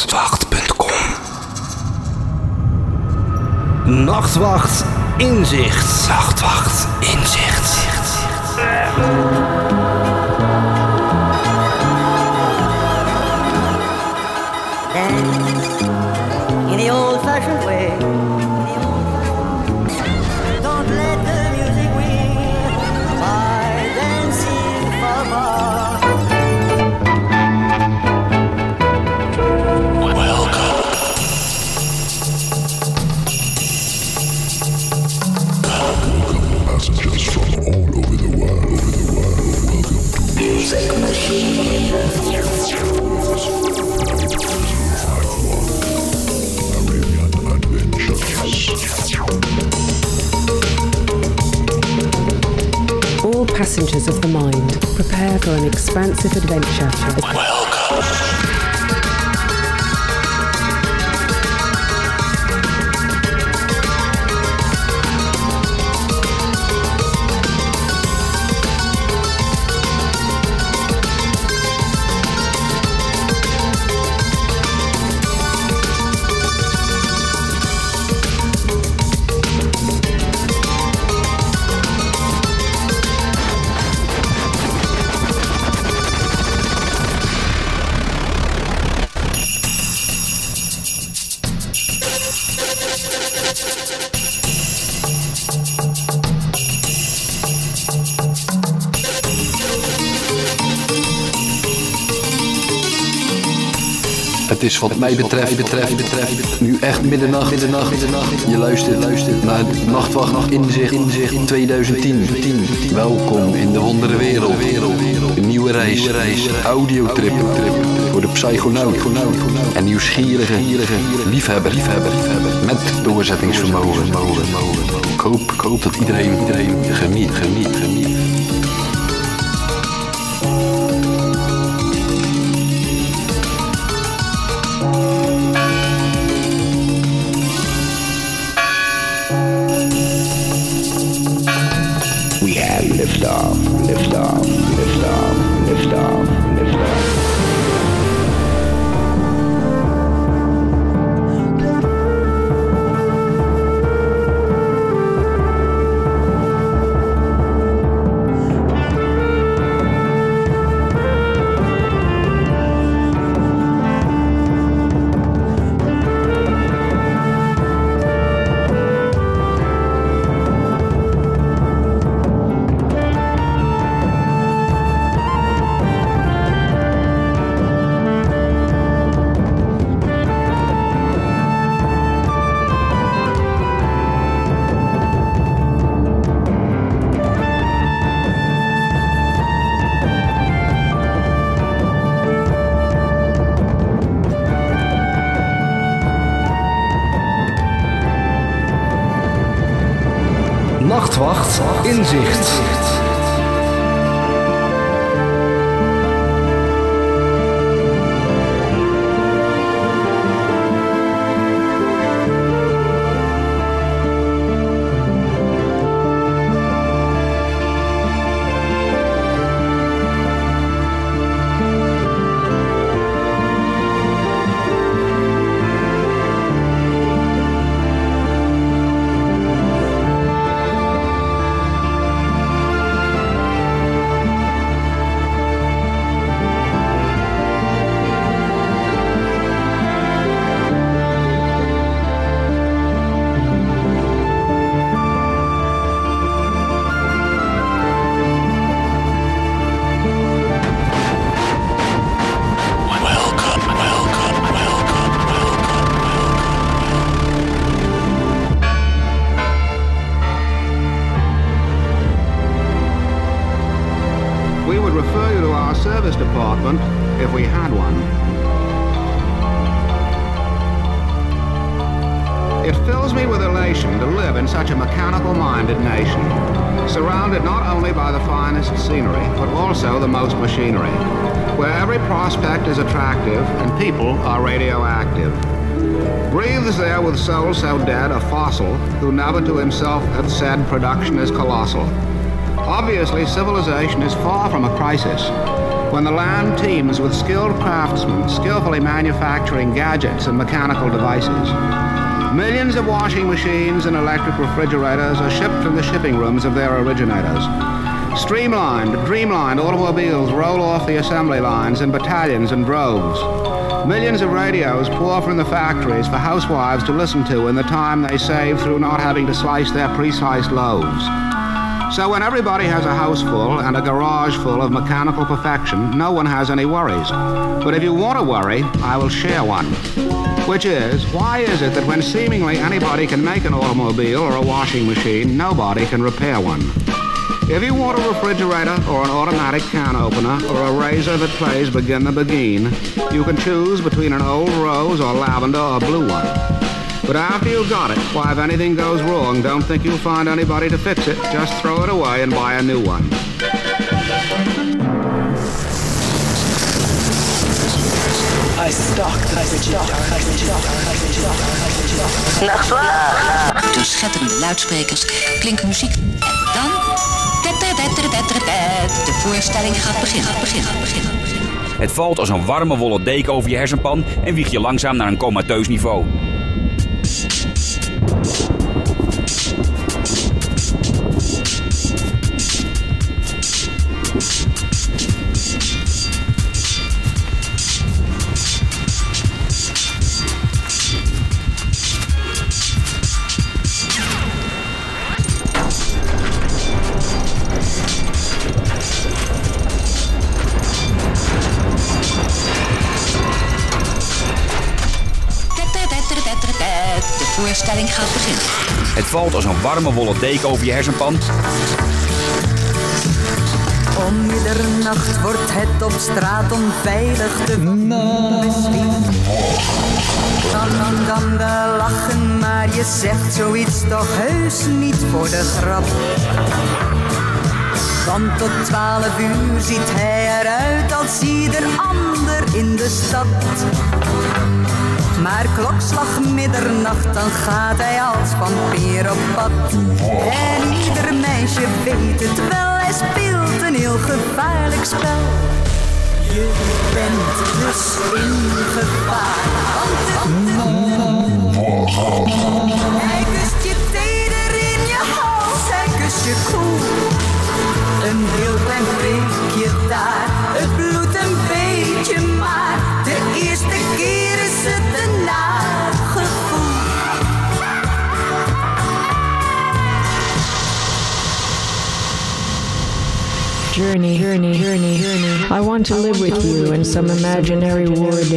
Nachtwacht.com Nachtwacht Inzicht. Nachtwacht Inzicht. Passengers of the mind, prepare for an expansive adventure. Het is wat mij betreft, betreft, betreft, nu echt middernacht, middernacht, middernacht. Je luistert, luistert naar Nachtwacht, Nacht Inzicht, Inzicht 2010. Welkom in de wondere wereld. Een nieuwe reis, reis, audiotrip, voor de psychonaut en nieuwsgierige liefhebber, liefhebber, met doorzettingsvermogen. Ik hoop, ik hoop dat iedereen, iedereen geniet, geniet, geniet. Liftoff, liftoff, finest scenery, but also the most machinery, where every prospect is attractive and people are radioactive. Breathes there with soul so dead a fossil who never to himself had said production is colossal. Obviously, civilization is far from a crisis. When the land teems with skilled craftsmen skillfully manufacturing gadgets and mechanical devices. Millions of washing machines and electric refrigerators are shipped from the shipping rooms of their originators. Streamlined, dreamlined automobiles roll off the assembly lines in battalions and droves. Millions of radios pour from the factories for housewives to listen to in the time they save through not having to slice their pre-sliced loaves. So when everybody has a house full and a garage full of mechanical perfection, no one has any worries. But if you want to worry, I will share one. Which is, why is it that when seemingly anybody can make an automobile or a washing machine, nobody can repair one? If you want a refrigerator or an automatic can opener or a razor that plays Begin the Begin, you can choose between an old rose or lavender or blue one. But after you've got it, why, if anything goes wrong, don't think you'll find anybody to fix it. Just throw it away and buy a new one. I stalk the Door schetterende luidsprekers klinkt muziek. De voorstelling gaat beginnen. beginnen, beginnen. Het valt als een warme wollen deken over je hersenpan en wieg je langzaam naar een comateus niveau. Valt als een warme wollen deken over je hersenpan Om middernacht wordt het op straat onveilig te misschien. Dan, dan, dan wel lachen, maar je zegt zoiets toch heus niet voor de grap. Want tot twaalf uur ziet hij eruit als ieder ander in de stad. Maar klokslag middernacht, dan gaat hij als vampier op pad. En ieder meisje weet het wel, hij speelt een heel gevaarlijk spel. Je bent dus in gevaar. Hij kust je teder in je hals, hij kust je koel. Een heel klein prikje daar, het bloedt een beetje, maar de eerste keer Journey, journey, journey, journey. I want to live with you in some imaginary wood,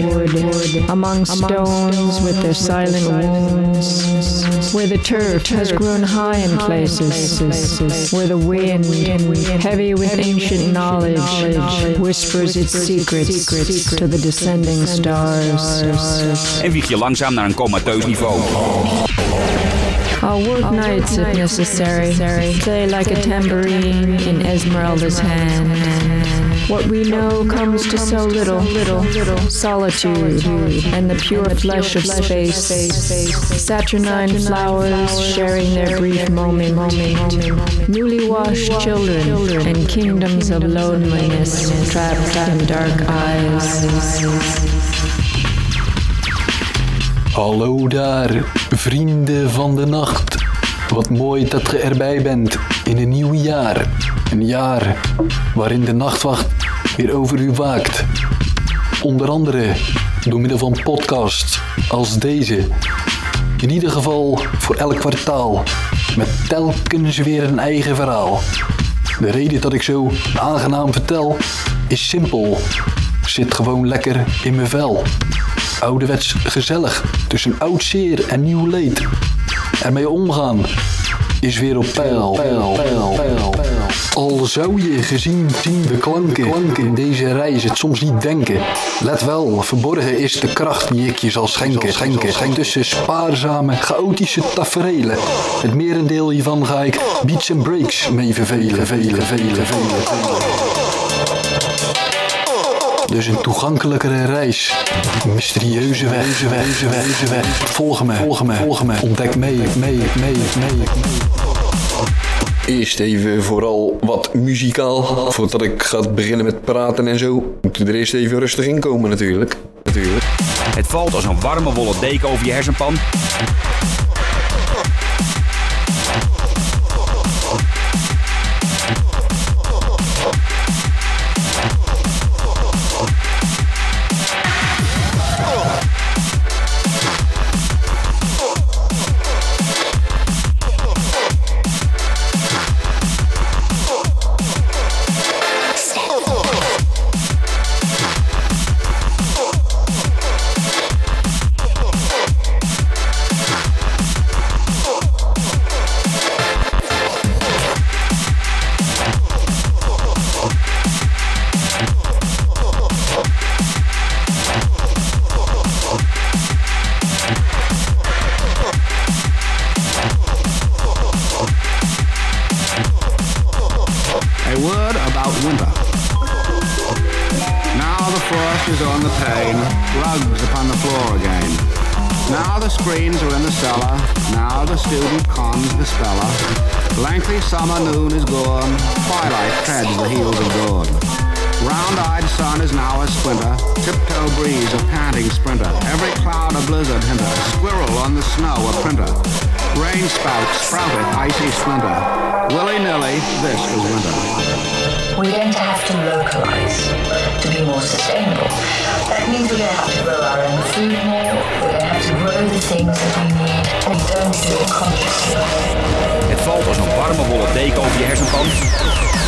among stones with their silent wounds, where the turf has grown high in places, where the wind, heavy with ancient knowledge, whispers its secrets to the descending stars. en wieg je langzaam naar een comateus niveau. I'll work nights if necessary, play like a tambourine in Esmeralda's hand. What we know comes to so little, little solitude and the pure flesh of space. Saturnine flowers sharing their brief moment. Newly washed children and kingdoms of loneliness trapped in dark eyes. Hallo daar, vrienden van de nacht. Wat mooi dat je erbij bent in een nieuw jaar. Een jaar waarin de nachtwacht weer over u waakt. Onder andere door middel van podcasts als deze. In ieder geval voor elk kwartaal. Met telkens weer een eigen verhaal. De reden dat ik zo aangenaam vertel is simpel. Zit gewoon lekker in mijn vel. Ouderwets gezellig tussen oud zeer en nieuw leed. Ermee omgaan is weer op peil. peil, peil, peil. Al zou je gezien zien de klanken in deze reis het soms niet denken. Let wel, verborgen is de kracht die ik je zal schenken. schenken, schenken. Tussen spaarzame, chaotische taferelen. Het merendeel hiervan ga ik beats en breaks mee vervelen. Velen, velen, velen, Dus een toegankelijkere reis. Een mysterieuze weg, wijze weg, wijze weg. Volg me, volg me, volg me. Ontdek mee, mee, mee, mee. Eerst even vooral wat muzikaal. Voordat ik ga beginnen met praten en zo, moeten we er eerst even rustig in komen natuurlijk. Natuurlijk. Het valt als een warme wollen deken over je hersenpan. About winter. Now the frost is on the pane, rugs upon the floor again. Now the screens are in the cellar, now the student cons the speller. Lengthy summer noon is gone, twilight treads the heels of dawn. Round-eyed sun is now a splinter, tiptoe breeze a panting sprinter. Every cloud a blizzard hinter, squirrel on the snow a printer. Rain spout sprouted icy splinter. Willy-nilly, this is winter. We're going to have to localize to be more sustainable. That means we're going to have to grow our own food more. We're going to have to grow the things that we need. We don't do it consciously. Het valt als een warme wollen deken over je hersenpan.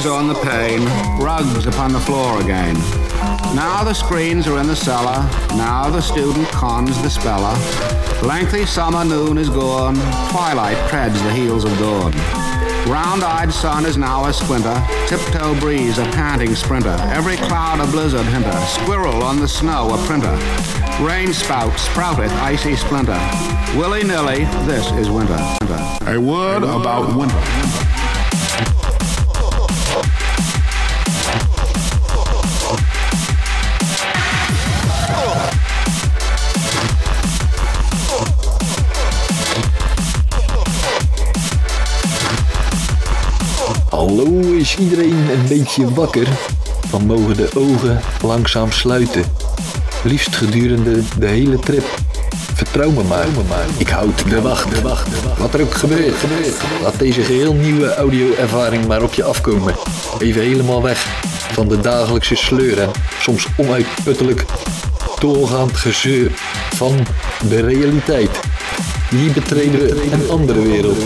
The on the pane, rugs upon the floor again. Now the screens are in the cellar, now the student cons the speller. Lengthy summer noon is gone, twilight treads the heels of dawn. Round-eyed sun is now a squinter, tiptoe breeze a panting sprinter. Every cloud a blizzard hinter, squirrel on the snow a printer. Rain spout sprouteth icy splinter. Willy-nilly, this is winter. A word about winter. Iedereen een beetje wakker? Dan mogen de ogen langzaam sluiten. Liefst gedurende de hele trip. Vertrouw me maar. Ik houd de wacht. Wat er ook gebeurt. Laat deze geheel nieuwe audio-ervaring maar op je afkomen. Even helemaal weg van de dagelijkse sleur en soms onuitputtelijk doorgaand gezeur van de realiteit. Hier betreden we een andere wereld.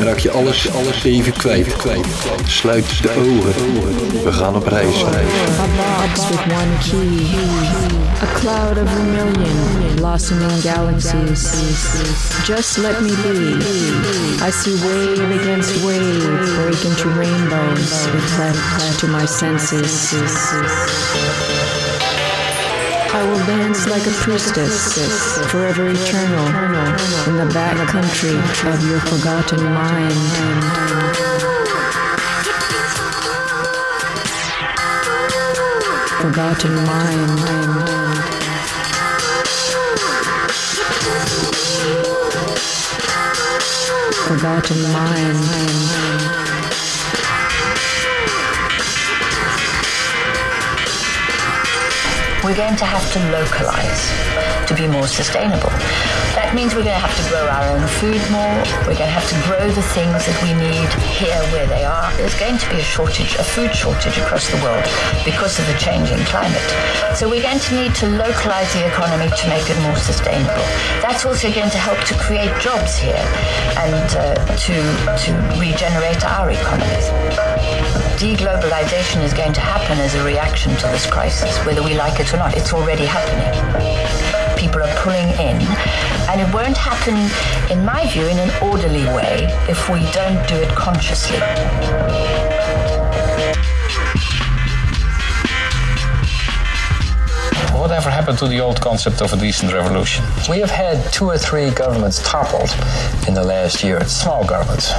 Raak je alles, alles even kwijt. kwijt. Sluit de ogen. We gaan op reis. A one key. A cloud of vermilion, blossoming galaxies. Just let me be. I see wave against wave, break into rainbows, reflect to my senses. I will dance like a priestess, forever eternal, in the back country of your forgotten mind. Forgotten mind. Forgotten mind. We're going to have to localize to be more sustainable. That means we're going to have to grow our own food more. We're going to have to grow the things that we need here where they are. There's going to be a shortage, a food shortage across the world because of the changing climate. So we're going to need to localize the economy to make it more sustainable. That's also going to help to create jobs here and uh, to, to regenerate our economies. Deglobalization is going to happen as a reaction to this crisis, whether we like it or not. It's already happening. People are pulling in, and it won't happen, in my view, in an orderly way if we don't do it consciously. Whatever happened to the old concept of a decent revolution? We have had two or three governments toppled in the last year. Small governments.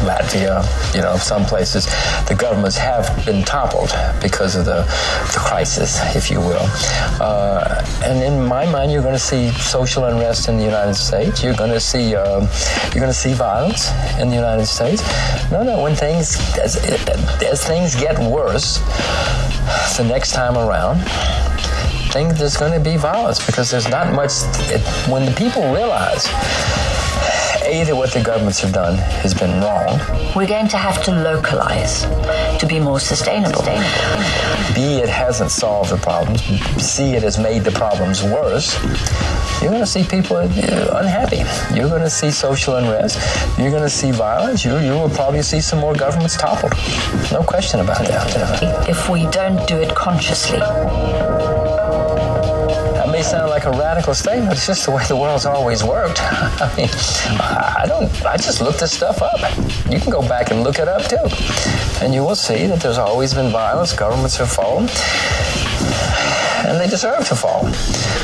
Latvia, you know, some places the governments have been toppled because of the, the crisis, if you will. Uh, and in my mind, you're going to see social unrest in the United States. You're going to see um, you're going to see violence in the United States. No, no. When things as, as things get worse, the next time around, think there's going to be violence because there's not much. It, when the people realize either what the governments have done has been wrong, We're going to have to localize to be more sustainable. B, it hasn't solved the problems, C, it has made the problems worse, you're going to see people uh, unhappy. You're going to see social unrest. You're going to see violence. You, you will probably see some more governments toppled. No question about that. If we don't do it consciously. May sound like a radical statement. It's just the way the world's always worked. I mean, I don't. I just looked this stuff up. You can go back and look it up too, and you will see that there's always been violence. Governments have fallen, and they deserve to fall,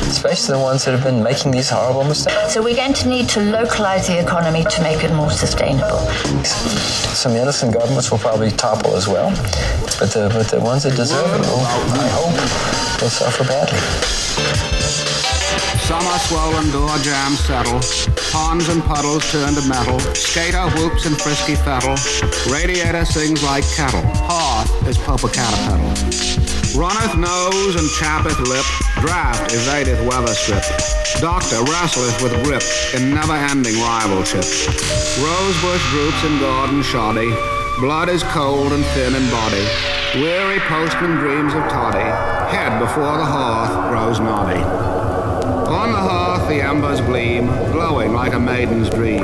especially the ones that have been making these horrible mistakes. So we're going to need to localize the economy to make it more sustainable. Some innocent governments will probably topple as well, but the but the ones that deserve it will, I hope, will suffer badly. Summer swollen door jams settle. Ponds and puddles turn to metal. Skater whoops and frisky fettle. Radiator sings like kettle. Hearth is Popocatépetl. Runneth nose and chappeth lip. Draft evadeth weather strip. Doctor wrestleth with grip in never-ending rivalship. Rosebush droops in garden shoddy. Blood is cold and thin in body. Weary postman dreams of toddy. Head before the hearth grows noddy. On the hearth the embers gleam, glowing like a maiden's dream.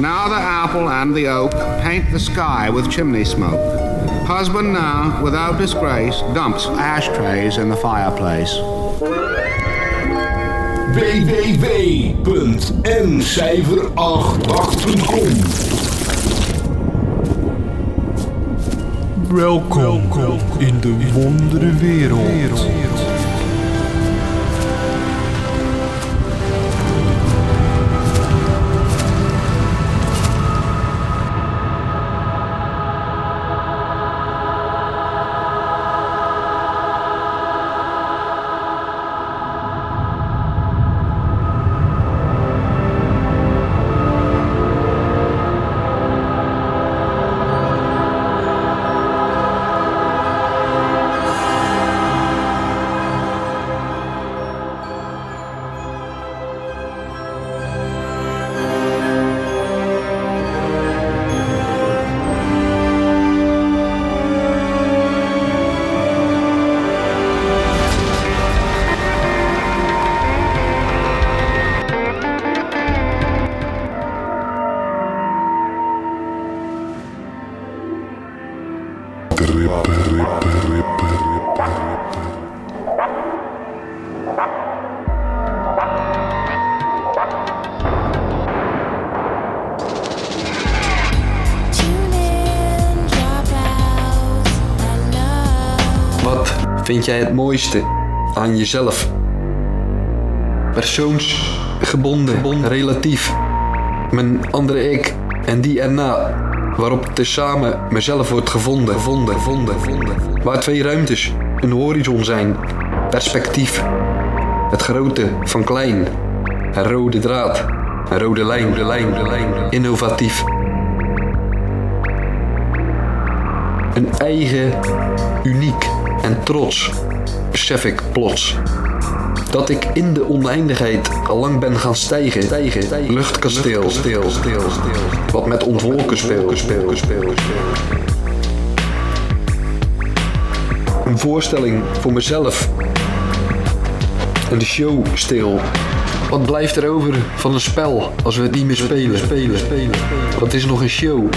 Now the apple and the oak paint the sky with chimney smoke. Husband now, without disgrace, dumps ashtrays in the fireplace. www.ncijfer88.com Welkom in de wondere wereld. Vind jij het mooiste aan jezelf? Persoonsgebonden, relatief. Mijn andere ik en die erna. Waarop tezamen mezelf wordt gevonden, vonden, vonden, vonden. Waar twee ruimtes, een horizon zijn, perspectief. Het grote van klein, een rode draad, een rode lijn, de lijn, de lijn, innovatief. Een eigen, uniek en trots, besef ik plots. Dat ik in de oneindigheid al lang ben gaan stijgen, stijgen, luchtkasteel, stil, stil, stil. Wat met ontwolken speel, speel, speel, speel. Een voorstelling voor mezelf. En de show stil. Wat blijft er over van een spel als we het niet meer spelen, spelen, spelen? Wat is nog een show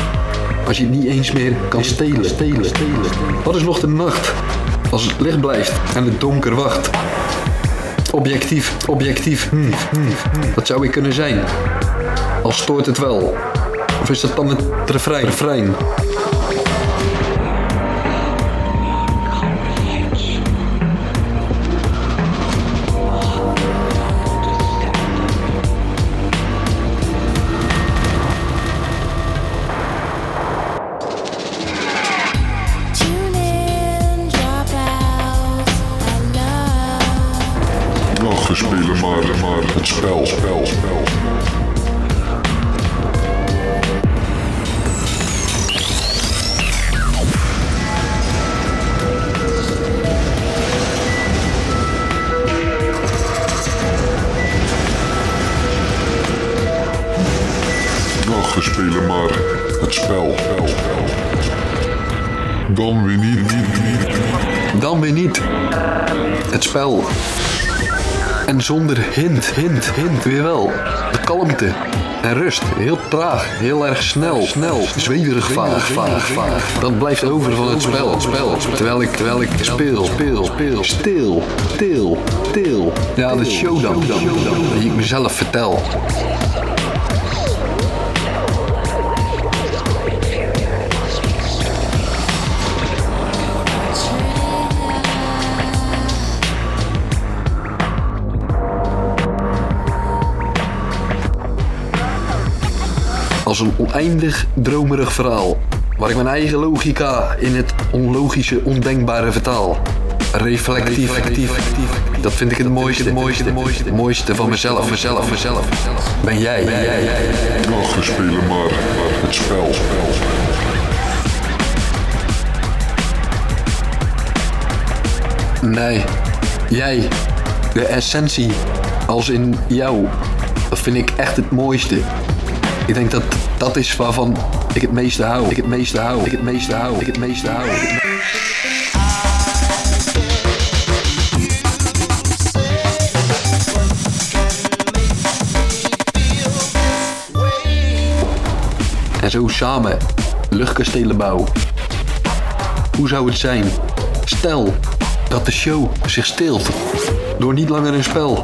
als je het niet eens meer kan stelen, stelen, stelen? Wat is nog de nacht als het licht blijft en het donker wacht? Objectief, objectief, hm, hm. Wat zou ik kunnen zijn? Al stoort het wel. Of is dat dan het refrein? refrein? En zonder hint, hint, hint weer wel. De kalmte en rust. Heel traag, heel erg snel, snel. Zweverig, vaag, vaag, vaag. Dat blijft over van het spel, het spel. Terwijl ik, terwijl ik speel, speel, speel. Stil, til, til. Ja, de show dan. Die ik mezelf vertel. Een oneindig dromerig verhaal. Waar ik mijn eigen logica in het onlogische, ondenkbare vertaal. Reflectief, reflectief. Dat vind ik het mooiste, het mooiste, het mooiste, het mooiste van mezelf, mezelf, mezelf. Ben jij, ben jij, we spelen maar het spel. Nee, jij, de essentie, als in jou, dat vind ik echt het mooiste. Ik denk dat dat is waarvan ik het meeste hou. Ik het meeste hou. Ik het meeste hou. Ik het meeste hou. Ik het me- En zo samen luchtkastelen bouwen. Hoe zou het zijn? Stel dat de show zich stilt door niet langer een spel.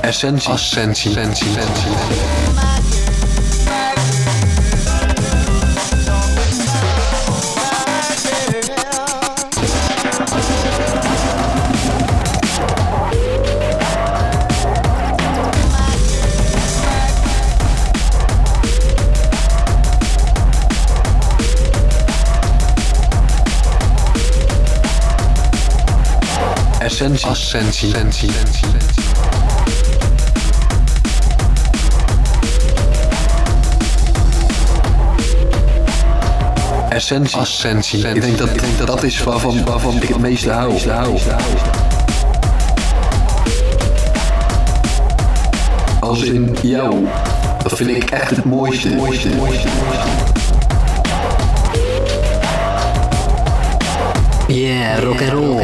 Essentie. Ascensie. Essentie. Essentie. Ascensie. Essentie. Essentie. Ascensie. Ik denk dat, ik denk dat dat is waarvan, waarvan ik het meeste hou. Als in jou. Dat vind ik echt het mooiste. mooiste, mooiste. Yeah, rock and roll.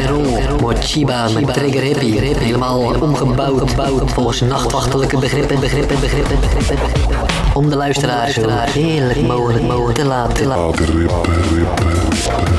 Mochiba met trigger hippie. Helemaal omgebouwd volgens nachtwachtelijke begrippen, begrippen, begrippen, begrippen. Om de luisteraar zo heerlijk mogelijk te laten. same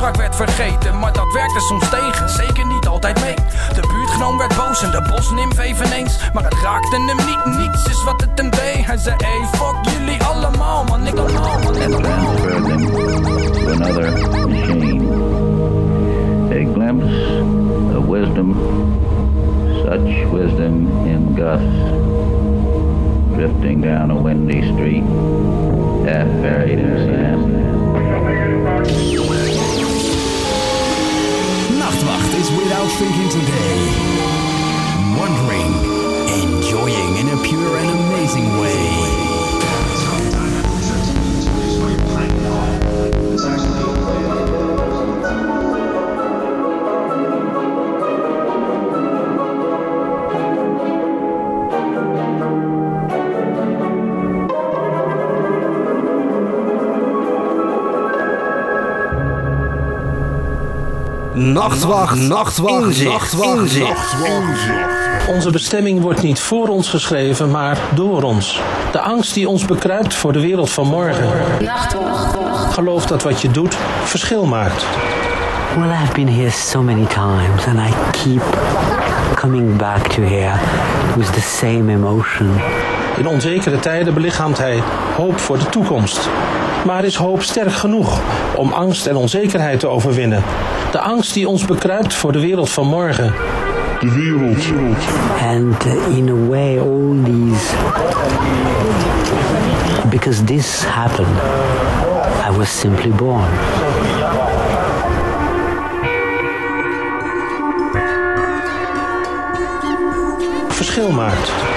afspraak werd vergeten. Maar dat werkte soms tegen, zeker niet altijd mee. De buurtgenoom werd boos en de bosnimf eveneens. Maar het raakte hem niet, niets is wat het hem deed. Hij zei, hey, fuck jullie allemaal, man, ik allemaal, man, ik allemaal. Another machine. A glimpse of wisdom, such wisdom in Gus, drifting down a windy street, half buried in sand. Is without thinking today. Wondering, enjoying in a pure and amazing way. Nachtwacht, nachtwacht, Inzicht, nachtwacht, inzicht, nachtwacht. Onze bestemming wordt niet voor ons geschreven, maar door ons. De angst die ons bekruipt voor de wereld van morgen. Geloof dat wat je doet verschil maakt. Well, I've been here so many times and I keep coming back to here with the same emotion. In onzekere tijden belichaamt hij hoop voor de toekomst. Maar is hoop sterk genoeg om angst en onzekerheid te overwinnen? De angst die ons bekruipt voor de wereld van morgen. De wereld. And uh, in a way, all these. Because this happened, I was simply born. Verschil maakt.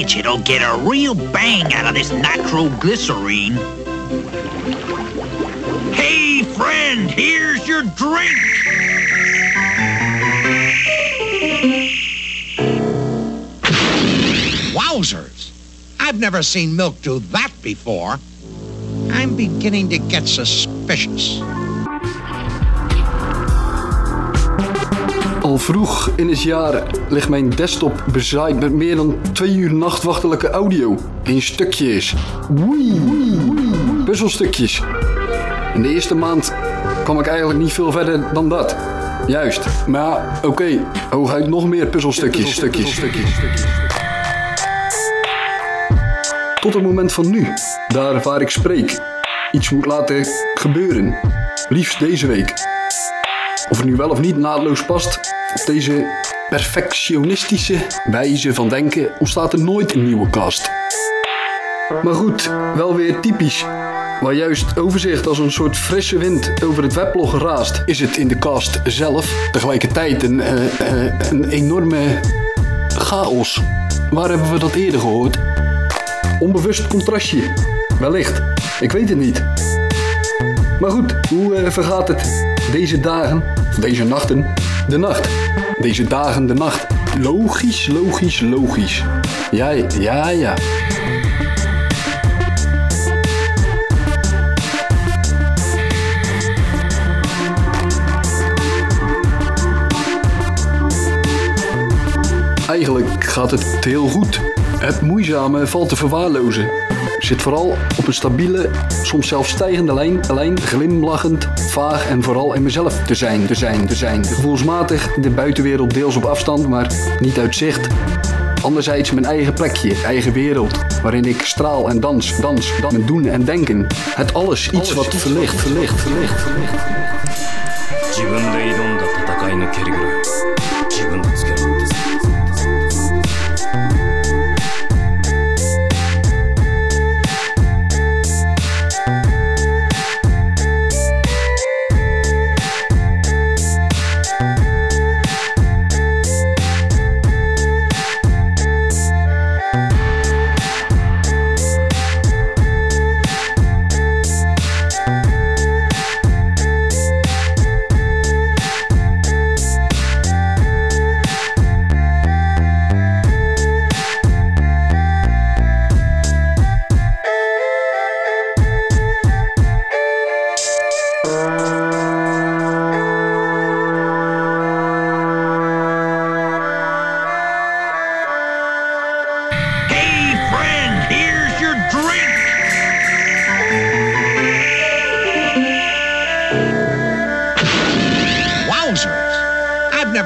It'll get a real bang out of this nitroglycerine. Hey, friend, here's your drink. Wowzers! I've never seen milk do that before. I'm beginning to get suspicious. Vroeg in het jaar ligt mijn desktop bezaaid met meer dan twee uur nachtwachtelijke audio. Eén stukje is. Woei, puzzelstukjes. In de eerste maand kwam ik eigenlijk niet veel verder dan dat. Juist. Maar oké. Hooguit nog meer puzzelstukjes. Stukjes, stukjes. Tot het moment van nu. Daar waar ik spreek. Iets moet laten gebeuren. Liefst deze week. Of het nu wel of niet naadloos past op deze perfectionistische wijze van denken ontstaat er nooit een nieuwe kast. Maar goed, wel weer typisch. Waar juist overzicht als een soort frisse wind over het weblog raast, is het in de cast zelf tegelijkertijd een, eh, eh, een enorme chaos. Waar hebben we dat eerder gehoord? Onbewust contrastje. Wellicht. Ik weet het niet. Maar goed, hoe eh, vergaat het deze dagen, deze nachten, de nacht? Deze dagen, de nacht. Logisch, logisch, logisch. Ja, ja, ja. Eigenlijk gaat het heel goed. Het moeizame valt te verwaarlozen. Zit vooral op een stabiele, soms zelfs stijgende lijn, lijn, glimlachend, vaag en vooral in mezelf te zijn, te zijn, te zijn. Gevoelsmatig de buitenwereld deels op afstand, maar niet uit zicht. Anderzijds mijn eigen plekje, eigen wereld, waarin ik straal en dans, dans, dans, mijn doen en denken. Het alles, iets wat verlicht, verlicht, verlicht, verlicht. 自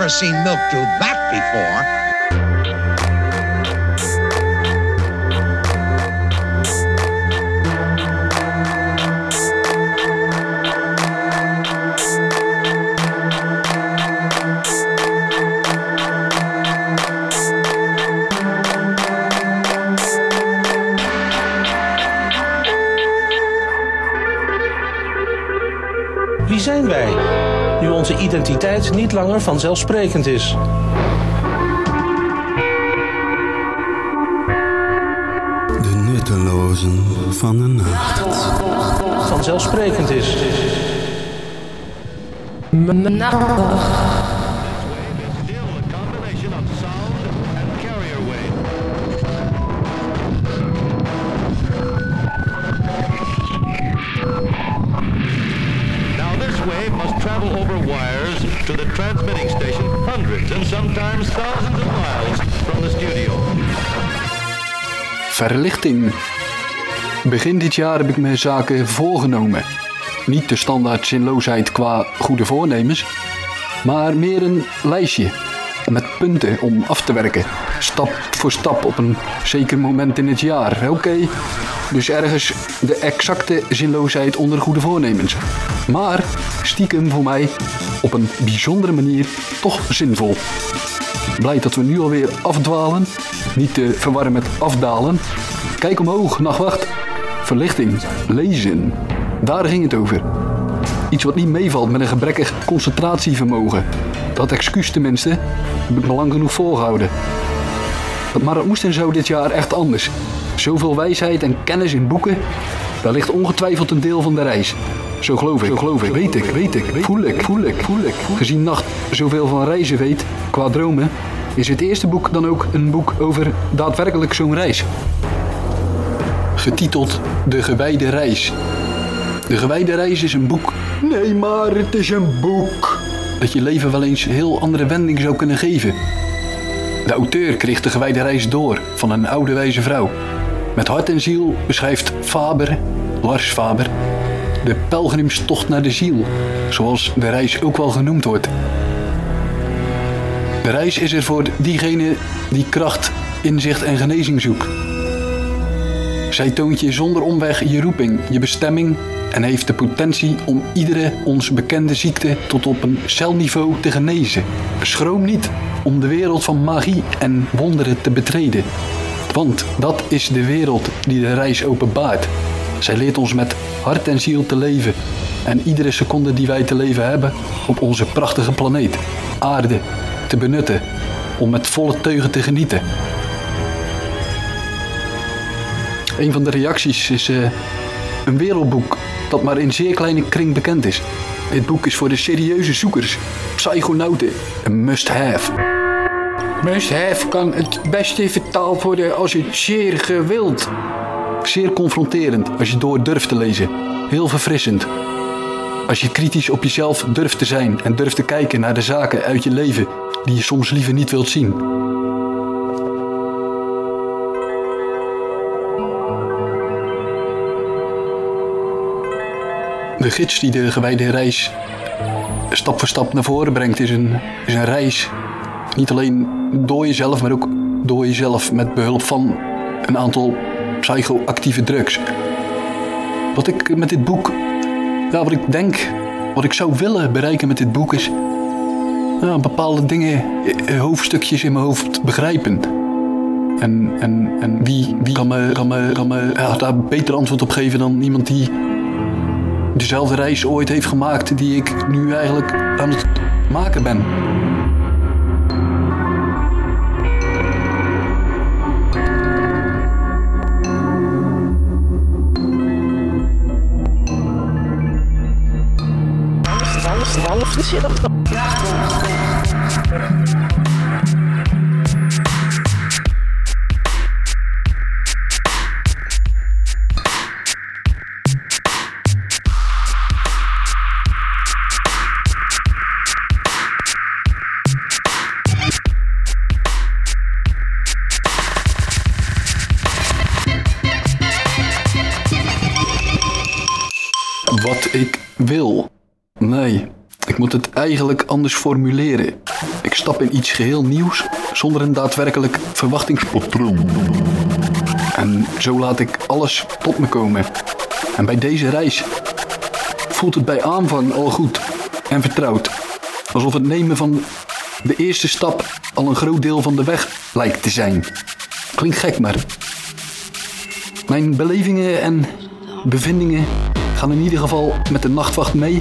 never seen milk do that before. Identiteit niet langer vanzelfsprekend is. De nuttelozen van de nacht. Vanzelfsprekend is. Now Verlichting. Begin dit jaar heb ik me zaken voorgenomen. Niet de standaard zinloosheid qua goede voornemens, maar meer een lijstje met punten om af te werken. Stap voor stap op een zeker moment in het jaar. Oké, dus ergens de exacte zinloosheid onder goede voornemens. Maar stiekem voor mij op een bijzondere manier toch zinvol. Blij dat we nu alweer afdwalen. Niet te verwarren met afdalen. Kijk omhoog, nachtwacht. Verlichting, lezen. Daar ging het over. Iets wat niet meevalt met een gebrekkig concentratievermogen. Dat excuus tenminste heb ik me lang genoeg volgehouden. Maar het moest en zo dit jaar echt anders. Zoveel wijsheid en kennis in boeken. Daar ligt ongetwijfeld een deel van de reis. Zo geloof ik, zo geloof ik, weet ik, weet ik, voel ik, voel ik, voel ik. Gezien Nacht zoveel van reizen weet, qua dromen, is het eerste boek dan ook een boek over daadwerkelijk zo'n reis. Getiteld De Gewijde Reis. De Gewijde Reis is een boek. Nee, maar het is een boek. Dat je leven wel eens heel andere wending zou kunnen geven. De auteur kreeg de gewijde reis door van een oude wijze vrouw. Met hart en ziel beschrijft Faber, Lars Faber, de pelgrimstocht naar de ziel, zoals de reis ook wel genoemd wordt. De reis is er voor diegene die kracht, inzicht en genezing zoekt. Zij toont je zonder omweg je roeping, je bestemming en heeft de potentie om iedere ons bekende ziekte tot op een celniveau te genezen. Schroom niet om de wereld van magie en wonderen te betreden. Want dat is de wereld die de reis openbaart. Zij leert ons met hart en ziel te leven. En iedere seconde die wij te leven hebben op onze prachtige planeet, aarde, te benutten. Om met volle teugen te genieten. Een van de reacties is eh, een wereldboek dat maar in zeer kleine kring bekend is. Dit boek is voor de serieuze zoekers, psychonauten, een must-have. Must-have kan het beste vertaald worden als het zeer gewild. Zeer confronterend als je door durft te lezen. Heel verfrissend. Als je kritisch op jezelf durft te zijn en durft te kijken naar de zaken uit je leven die je soms liever niet wilt zien. De gids die de gewijde reis stap voor stap naar voren brengt, is een, is een reis. Niet alleen door jezelf, maar ook door jezelf met behulp van een aantal psychoactieve drugs. Wat ik met dit boek, ja, wat ik denk, wat ik zou willen bereiken met dit boek is ja, bepaalde dingen, eh, hoofdstukjes in mijn hoofd begrijpen. En, en, en wie, wie kan me, kan me, kan me daar beter antwoord op geven dan iemand die dezelfde reis ooit heeft gemaakt die ik nu eigenlijk aan het maken ben. Znowu się to... eigenlijk anders formuleren. Ik stap in iets geheel nieuws zonder een daadwerkelijk verwachtingspatroon. En zo laat ik alles tot me komen. En bij deze reis voelt het bij aanvang al goed en vertrouwd. Alsof het nemen van de eerste stap al een groot deel van de weg lijkt te zijn. Klinkt gek, maar mijn belevingen en bevindingen gaan in ieder geval met de nachtwacht mee.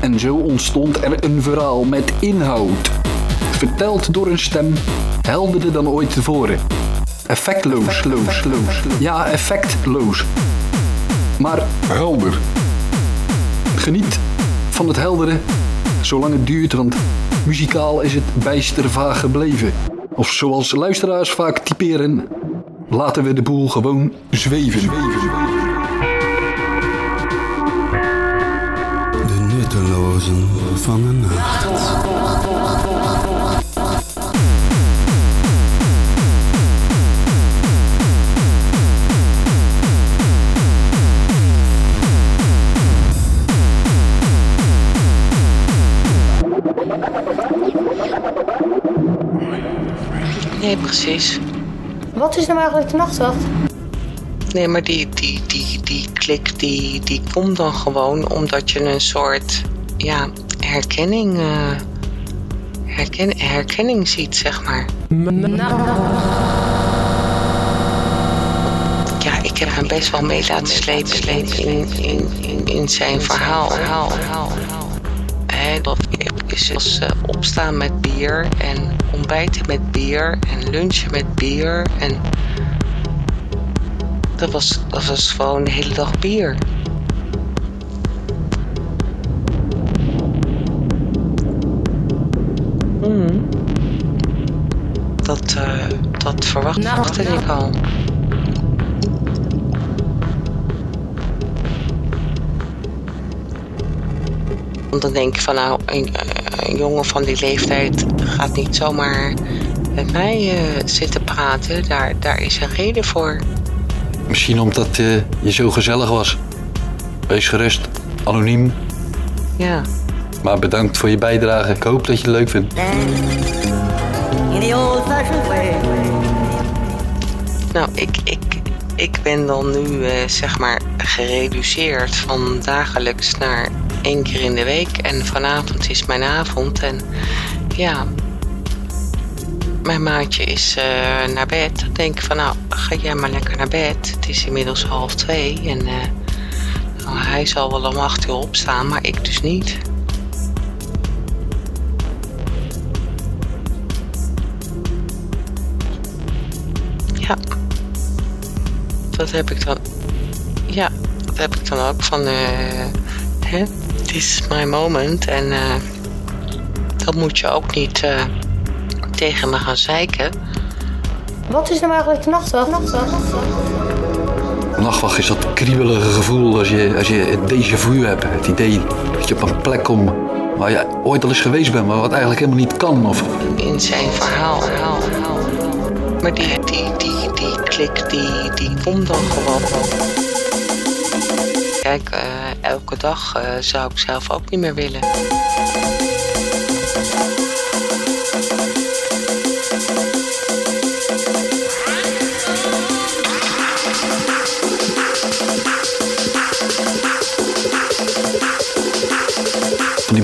En zo ontstond er een verhaal met inhoud. Verteld door een stem, helderder dan ooit tevoren. Effectloos, loos, loos. Ja, effectloos. Maar helder. Geniet van het heldere, zolang het duurt, want muzikaal is het bijster vaag gebleven. Of zoals luisteraars vaak typeren, laten we de boel gewoon zweven. De nuttelozen van de nacht. Nee, precies. Wat is nou eigenlijk de nachtwacht? Nee, maar die, die, die, die klik die, die komt dan gewoon omdat je een soort ja, herkenning, eh, herken, herkenning ziet, zeg maar. Ja, ik heb hem best wel mee laten slepen, in, in, in, in zijn verhaal. Hè, dat is als eh, opstaan met bier en ontbijten met bier en lunchen met bier. En dat was, dat was gewoon de hele dag bier. Mm. Dat, eh, dat verwachtte ik al. Want dan denk ik van nou, een, eh, een jongen van die leeftijd gaat niet zomaar met mij eh, zitten praten. Daar, daar is een reden voor. Misschien omdat eh, je zo gezellig was. Wees gerust, anoniem. Ja. Maar bedankt voor je bijdrage. Ik hoop dat je het leuk vindt. In the old fashioned way. Nou, ik, ik, ik ben dan nu eh, zeg maar gereduceerd van dagelijks naar één keer in de week. En vanavond is mijn avond. En ja, mijn maatje is eh, naar bed. Dan denk ik van nou, ga jij maar lekker naar bed. Het is inmiddels half twee. En eh, nou, hij zal wel om acht uur opstaan, maar ik dus niet. Ja. Dat heb ik dan. Ja, dat heb ik dan ook van. eh this is my moment. En dat moet je ook niet tegen me gaan zeiken. Wat is nou eigenlijk de nachtwacht? Nachtwacht. Nachtwacht is dat kriebelige gevoel als je, als je het déjà vu hebt. Het idee dat je op een plek komt waar je ooit al eens geweest bent, maar wat eigenlijk helemaal niet kan. Of in zijn verhaal. verhaal, verhaal. Maar die, die, die, die klik, die, die komt dan gewoon. Kijk, eh, elke dag eh, zou ik zelf ook niet meer willen.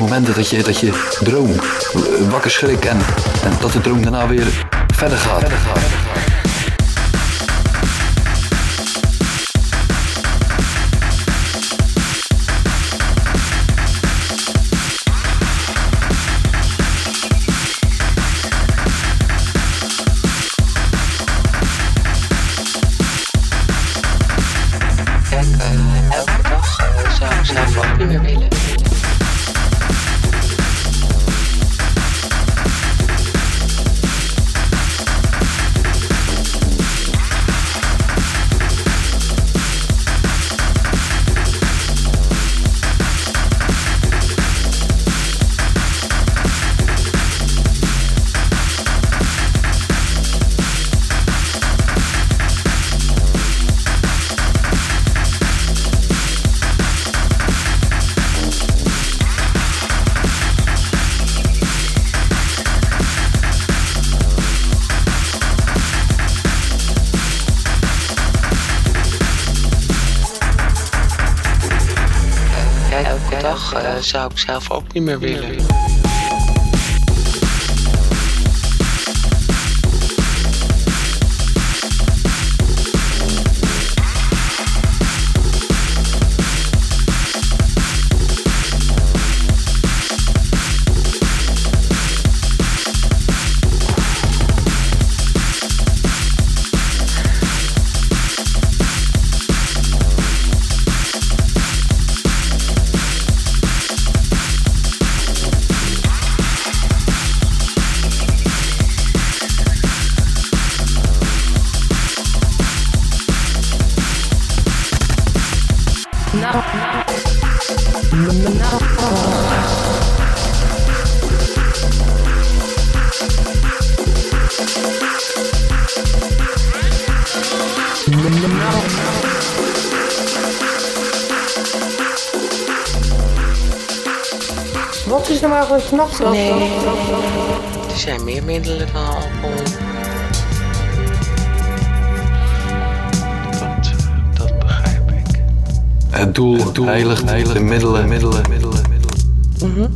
Momenten dat je, dat je droom, wakker schrik en, en dat de droom daarna weer verder gaat. Verder gaat. Zou ik zelf ook niet meer willen. Wat is eigenlijk de nachtwacht? Nee. Er zijn meer middelen dan alcohol. Dat, dat begrijp ik. Het doel, het doel heiligt, heiligt de middelen, middelen, middelen, middelen. Mhm, mhm.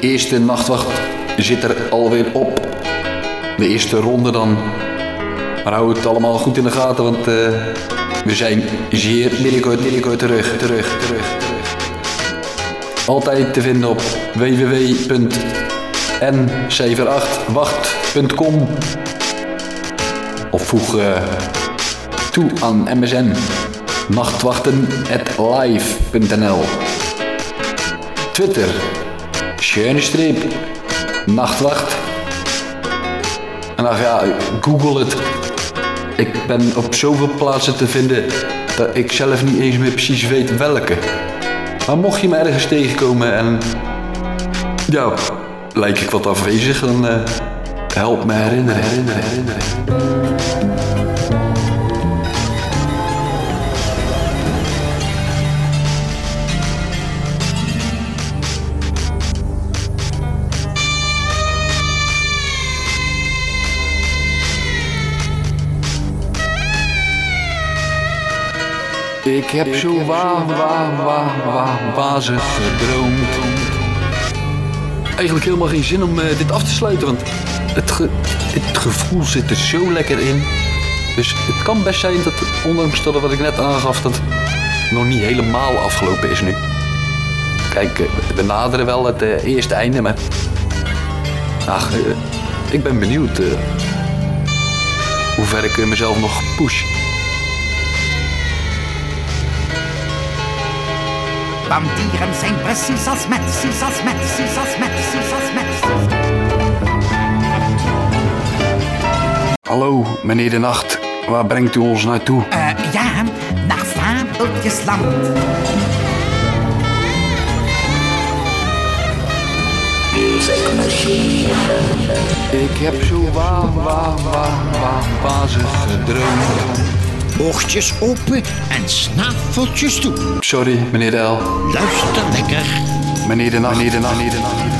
De eerste nachtwacht zit er alweer op. De eerste ronde dan. Maar hou het allemaal goed in de gaten, want eh, we zijn zeer binnenkort, binnenkort terug, terug, terug. Altijd te vinden op www.n78wacht.com of voeg eh, toe aan MSN nachtwachten.live.nl Twitter schuine streep. Nachtwacht. En ach ja, google het. Ik ben op zoveel plaatsen te vinden dat ik zelf niet eens meer precies weet welke. Maar mocht je me ergens tegenkomen en ja, lijk ik wat afwezig dan eh, help me herinneren, herinneren, herinneren. Ik heb zo waar, waar, waar, waar, wazig gedroomd. Eigenlijk helemaal geen zin om eh, dit af te sluiten, want het, het gevoel zit er zo lekker in. Dus het kan best zijn dat, ondanks dat wat ik net aangaf, dat het nog niet helemaal afgelopen is nu. Kijk, eh, we naderen wel het eh, eerste einde, maar... Ach, ik ben benieuwd hoe ver ik mezelf nog push. Bandieren zijn precies als mensen, als mensen, als mensen, als mensen. Hallo, meneer de Nacht. Waar brengt u ons naartoe? Eh, ja, naar Fabeltjesland. Ik heb zo wazig gedroomd. Oogtjes open en snaveltjes toe. Sorry, meneer de L. Luister lekker. Meneer de Nacht, meneer de Nacht, meneer de Nacht.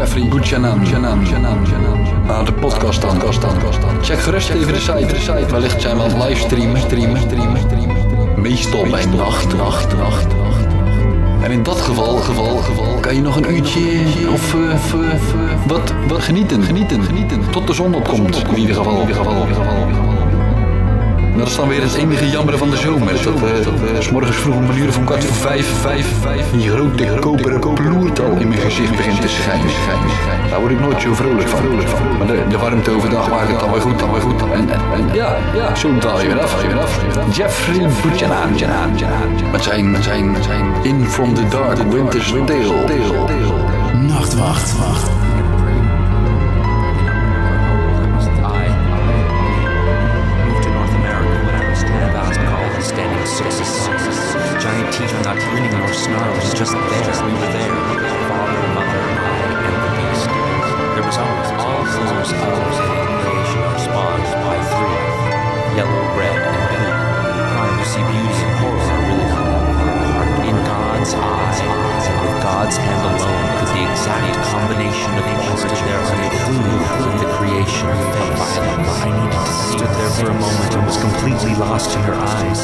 Jeffrey Buchanan. Janan, Janan. Nou, de podcast dan. Check gerust even de site. De site. Wellicht zijn we aan het livestreamen. Streamen, streamen, streamen. Meestal bij nacht, nacht, nacht. En in dat geval, geval, geval, kan je nog een uurtje of, eh, wat, wat genieten, genieten, genieten. Tot de zon opkomt, in ieder geval. In ieder geval, in ieder geval. Dat is dan weer het enige jammeren van de zomer. Dat we s morgens vroeg om een uur van kwart voor vijf, vijf, vijf, die grote koperen ploert al in mijn gezicht begint te schijnen. Daar word ik nooit zo vrolijk van. Maar de, de warmte overdag maakt het dan weer goed, dan weer goed. En, en, en ja, ja, zo taal je weer af, je weer af. Jeffrey Buchanan. Met zijn, met zijn, met zijn In From The Dark, Winter's Tale. Nachtwacht. moved grinning nor snarls, just there. We were there. Father, mother, I, and the beast. There was always all those colors of a creation are spawned by three. Yellow, red, and blue. Privacy, beauty, and horror are really not apart. In God's eye, and with God's hand alone, could the exact combination of origin there prove the creation of face. I needed to stood there for a moment and was completely lost in her eyes.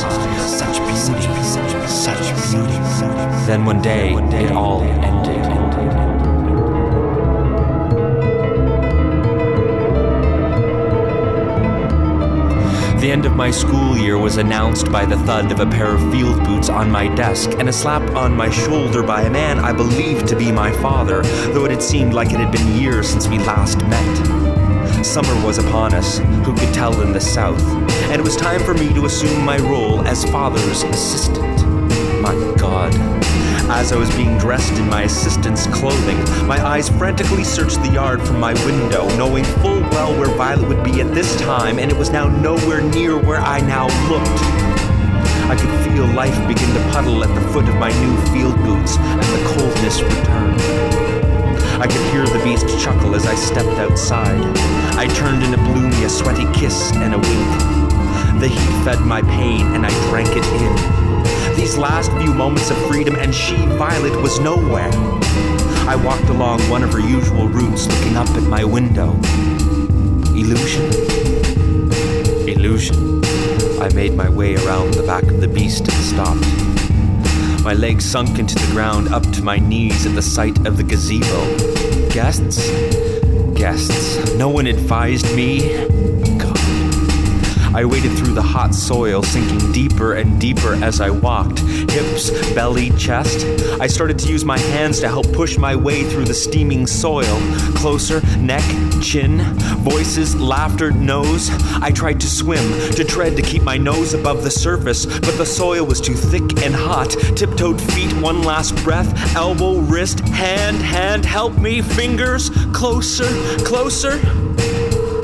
Such beauty, such beauty. Then one day, it all ended. The end of my school year was announced by the thud of a pair of field boots on my desk and a slap on my shoulder by a man I believed to be my father, though it had seemed like it had been years since we last met. Summer was upon us, who could tell in the south, and it was time for me to assume my role as father's assistant. My God. As I was being dressed in my assistant's clothing, my eyes frantically searched the yard from my window, knowing full well where Violet would be at this time, and it was now nowhere near where I now looked. I could feel life begin to puddle at the foot of my new field boots, and the coldness returned. I could hear the beast chuckle as I stepped outside. I turned it blew me a sweaty kiss and a wink. The heat fed my pain, and I drank it in. These last few moments of freedom, and she, Violet, was nowhere. I walked along one of her usual routes, looking up at my window. Illusion? Illusion. I made my way around the back of the beast and stopped. My legs sunk into the ground up to my knees at the sight of the gazebo. Guests? Guests. No one advised me. I waded through the hot soil, sinking deeper and deeper as I walked. Hips, belly, chest. I started to use my hands to help push my way through the steaming soil. Closer, neck, chin, voices, laughter, nose. I tried to swim, to tread to keep my nose above the surface, but the soil was too thick and hot. Tiptoed feet, one last breath, elbow, wrist, hand, hand, help me, fingers, closer, closer.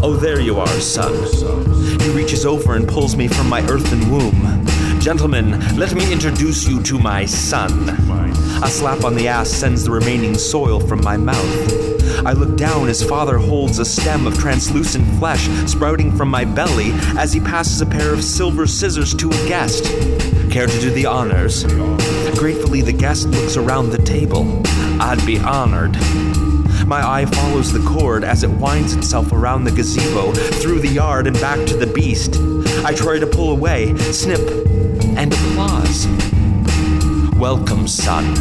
Oh, there you are, son. He reaches over and pulls me from my earthen womb. Gentlemen, let me introduce you to my son. A slap on the ass sends the remaining soil from my mouth. I look down as father holds a stem of translucent flesh sprouting from my belly as he passes a pair of silver scissors to a guest. Care to do the honors? Gratefully, the guest looks around the table. I'd be honored. My eye follows the cord as it winds itself around the gazebo, through the yard and back to the beast. I try to pull away, snip, and applause. Welcome, son.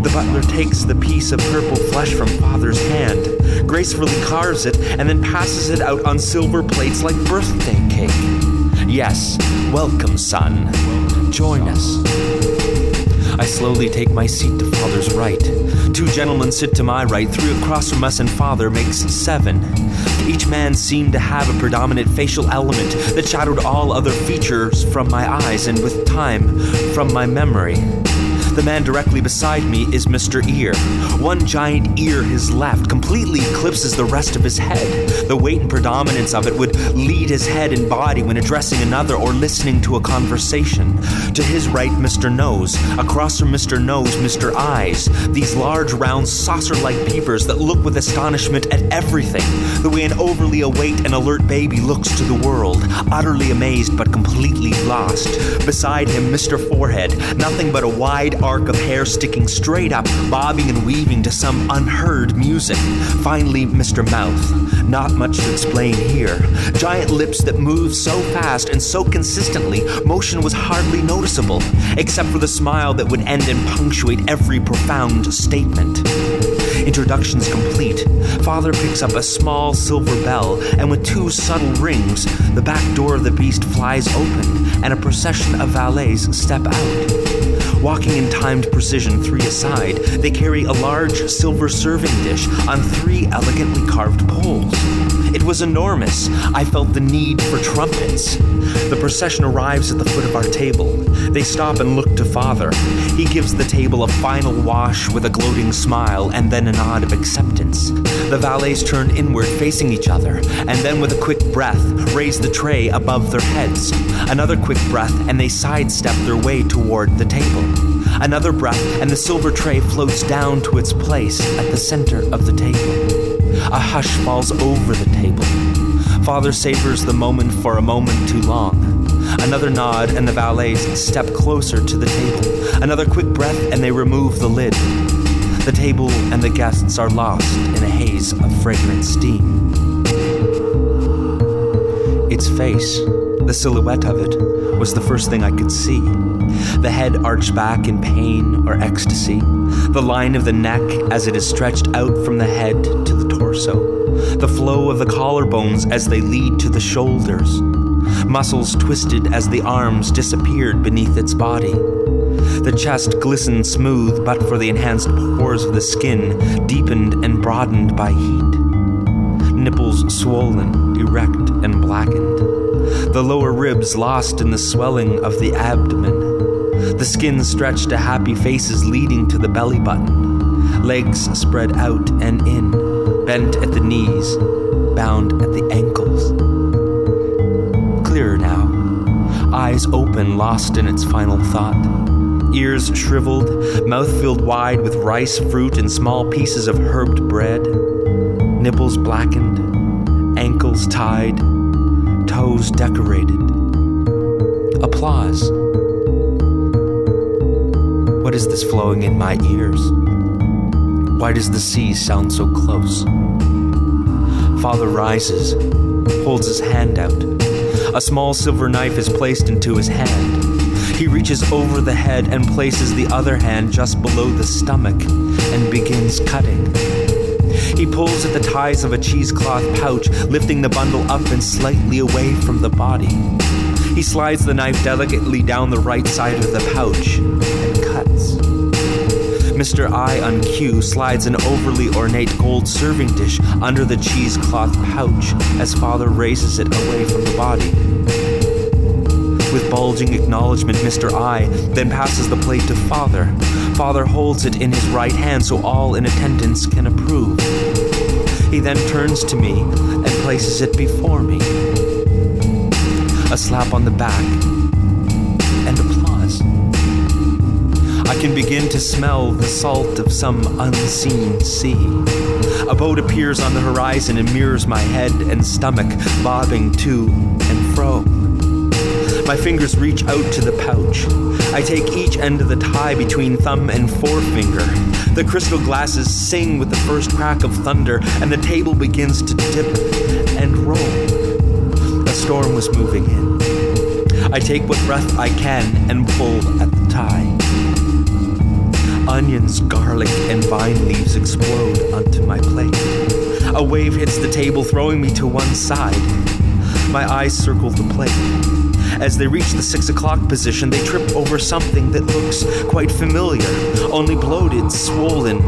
The butler takes the piece of purple flesh from father's hand, gracefully carves it, and then passes it out on silver plates like birthday cake. Yes, welcome, son. Join us. I slowly take my seat to father's right. Two gentlemen sit to my right, three across from us, and father makes seven. Each man seemed to have a predominant facial element that shadowed all other features from my eyes and, with time, from my memory. The man directly beside me is Mr. Ear. One giant ear, his left, completely eclipses the rest of his head. The weight and predominance of it would lead his head and body when addressing another or listening to a conversation. To his right, Mr. Nose. Across from Mr. Nose, Mr. Eyes. These large, round, saucer like peepers that look with astonishment at everything. The way an overly awake and alert baby looks to the world, utterly amazed but completely lost. Beside him, Mr. Forehead. Nothing but a wide arc of hair sticking straight up, bobbing and weaving to some unheard music. Finally, Mr. Mouth. Not much to explain here. Giant lips that moved so fast and so consistently, motion was hardly noticeable, except for the smile that would end and punctuate every profound statement. Introductions complete, Father picks up a small silver bell, and with two subtle rings, the back door of the beast flies open, and a procession of valets step out. Walking in timed precision, three aside, they carry a large silver serving dish on three elegantly carved poles. Was enormous. I felt the need for trumpets. The procession arrives at the foot of our table. They stop and look to Father. He gives the table a final wash with a gloating smile and then a nod of acceptance. The valets turn inward, facing each other, and then with a quick breath, raise the tray above their heads. Another quick breath, and they sidestep their way toward the table. Another breath, and the silver tray floats down to its place at the center of the table. A hush falls over the table. Father savors the moment for a moment too long. Another nod, and the valets step closer to the table. Another quick breath, and they remove the lid. The table and the guests are lost in a haze of fragrant steam. Its face, the silhouette of it, was the first thing I could see. The head arched back in pain or ecstasy, the line of the neck as it is stretched out from the head to torso, the flow of the collarbones as they lead to the shoulders, muscles twisted as the arms disappeared beneath its body. The chest glistened smooth, but for the enhanced pores of the skin, deepened and broadened by heat. Nipples swollen, erect, and blackened. The lower ribs lost in the swelling of the abdomen. The skin stretched to happy faces leading to the belly button. Legs spread out and in, bent at the knees, bound at the ankles. Clearer now. Eyes open, lost in its final thought ears shriveled, mouth filled wide with rice fruit and small pieces of herbed bread, nipples blackened, ankles tied, toes decorated. Applause. What is this flowing in my ears? Why does the sea sound so close? Father rises, holds his hand out. A small silver knife is placed into his hand. He reaches over the head and places the other hand just below the stomach and begins cutting. He pulls at the ties of a cheesecloth pouch, lifting the bundle up and slightly away from the body. He slides the knife delicately down the right side of the pouch. Mr. I on cue slides an overly ornate gold serving dish under the cheesecloth pouch as father raises it away from the body. With bulging acknowledgement, Mr. I then passes the plate to father. Father holds it in his right hand so all in attendance can approve. He then turns to me and places it before me. A slap on the back I can begin to smell the salt of some unseen sea. A boat appears on the horizon and mirrors my head and stomach, bobbing to and fro. My fingers reach out to the pouch. I take each end of the tie between thumb and forefinger. The crystal glasses sing with the first crack of thunder, and the table begins to dip and roll. A storm was moving in. I take what breath I can and pull at the tie. Onions, garlic, and vine leaves explode onto my plate. A wave hits the table, throwing me to one side. My eyes circle the plate. As they reach the six o'clock position, they trip over something that looks quite familiar, only bloated, swollen,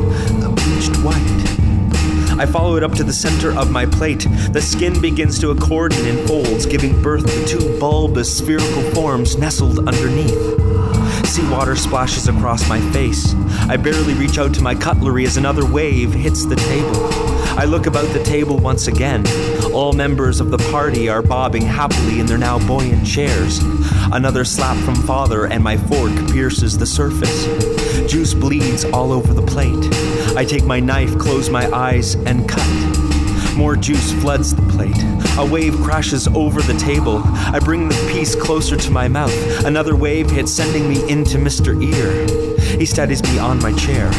bleached white. I follow it up to the center of my plate. The skin begins to accordion in folds, giving birth to two bulbous spherical forms nestled underneath. Seawater splashes across my face. I barely reach out to my cutlery as another wave hits the table. I look about the table once again. All members of the party are bobbing happily in their now buoyant chairs. Another slap from father, and my fork pierces the surface. Juice bleeds all over the plate. I take my knife, close my eyes, and cut. More juice floods the plate. A wave crashes over the table. I bring the piece closer to my mouth. Another wave hits, sending me into Mr. Ear. He steadies me on my chair.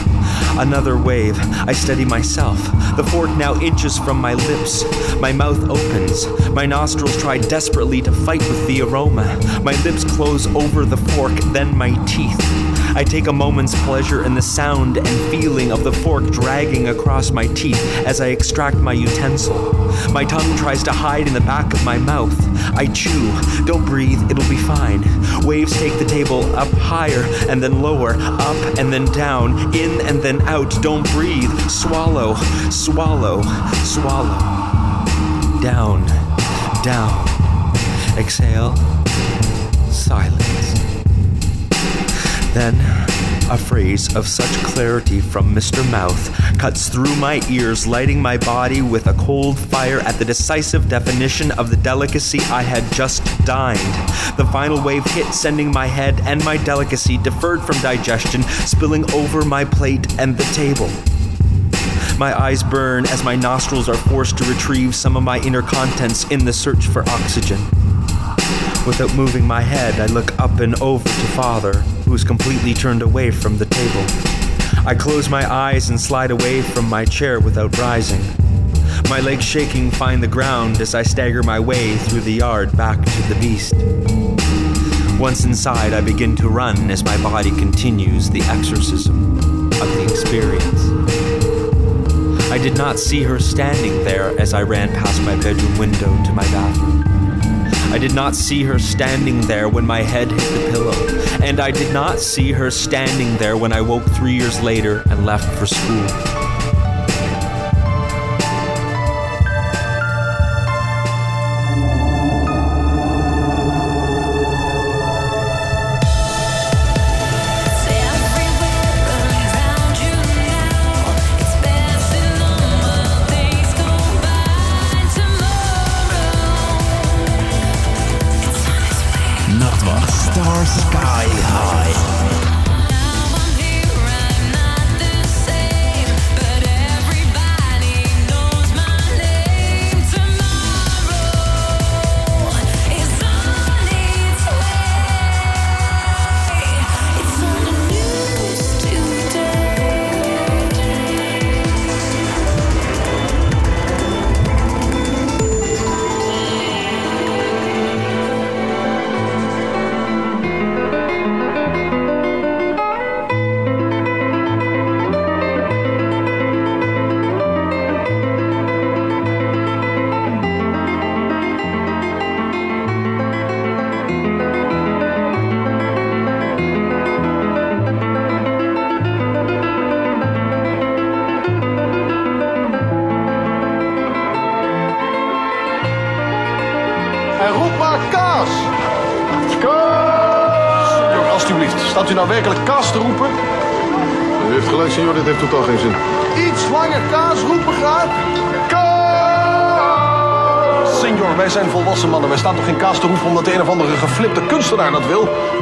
Another wave. I steady myself. The fork now inches from my lips. My mouth opens. My nostrils try desperately to fight with the aroma. My lips close over the fork, then my teeth. I take a moment's pleasure in the sound and feeling of the fork dragging across my teeth as I extract my utensil. My tongue tries to hide in the back of my mouth. I chew. Don't breathe, it'll be fine. Waves take the table up higher and then lower, up and then down, in and then out. Don't breathe. Swallow, swallow, swallow. Down, down. Exhale. Silence. Then, a phrase of such clarity from Mr. Mouth cuts through my ears, lighting my body with a cold fire at the decisive definition of the delicacy I had just dined. The final wave hit, sending my head and my delicacy, deferred from digestion, spilling over my plate and the table. My eyes burn as my nostrils are forced to retrieve some of my inner contents in the search for oxygen. Without moving my head, I look up and over to Father, who is completely turned away from the table. I close my eyes and slide away from my chair without rising. My legs shaking find the ground as I stagger my way through the yard back to the beast. Once inside, I begin to run as my body continues the exorcism of the experience. I did not see her standing there as I ran past my bedroom window to my bathroom. I did not see her standing there when my head hit the pillow. And I did not see her standing there when I woke three years later and left for school.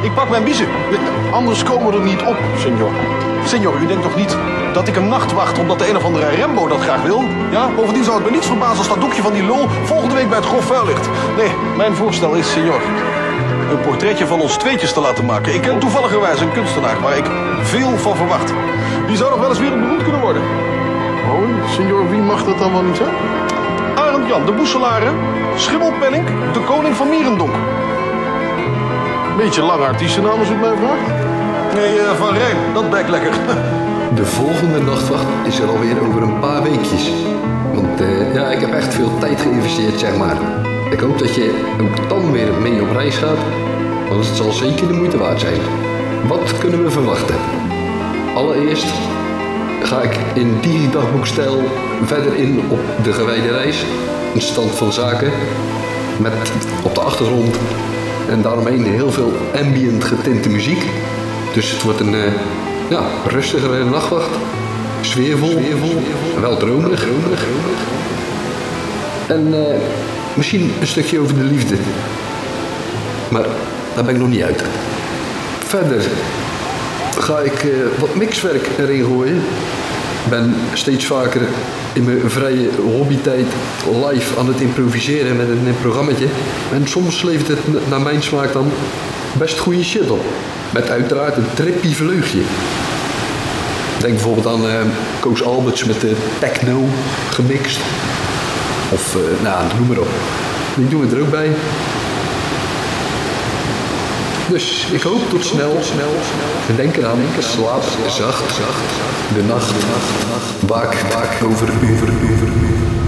Ik pak mijn biezen. Anders komen we er niet op, senor. Senor, u denkt toch niet dat ik een nacht wacht omdat de een of andere Rembo dat graag wil? Ja, bovendien zou het me niets verbazen als dat doekje van die lul volgende week bij het grof vuil ligt. Nee, mijn voorstel is, senor, een portretje van ons tweetjes te laten maken. Ik ken toevalligerwijs een kunstenaar waar ik veel van verwacht. Die zou nog wel eens wereldberoemd kunnen worden. Oh, senor, wie mag dat dan wel niet zijn? Arend Jan, de boeselare, Schimmelpenning, de koning van Mierendonk. Beetje lange artiestennaam als het mij vraagt. Nee, eh, Van Rijn, dat bek lekker. De volgende nachtwacht is er alweer over een paar weekjes. Want eh, ja, ik heb echt veel tijd geïnvesteerd, zeg maar. Ik hoop dat je ook dan weer mee op reis gaat. Want het zal zeker de moeite waard zijn. Wat kunnen we verwachten? Allereerst ga ik in digidagboekstijl verder in op de gewijde reis. Een stand van zaken. Met op de achtergrond en daaromheen heel veel ambient getinte muziek. Dus het wordt een eh, ja, rustigere nachtwacht. Sfeervol, sfeervol wel dromerig. En eh, misschien een stukje over de liefde. Maar daar ben ik nog niet uit. Verder ga ik eh, wat mixwerk erin gooien. ben steeds vaker in mijn vrije hobbytijd live aan het improviseren met een programmaatje. En soms levert het naar mijn smaak dan best goede shit op. Met uiteraard een trippy vleugje. Denk bijvoorbeeld aan eh, Koos Alberts met de techno gemixt. Of, eh, nou, noem maar op. Die doen we er ook bij. Dus ik hoop tot snel, snel, En denk eraan, slaap zacht, zacht. De nacht, waak, waak over, over, over, over.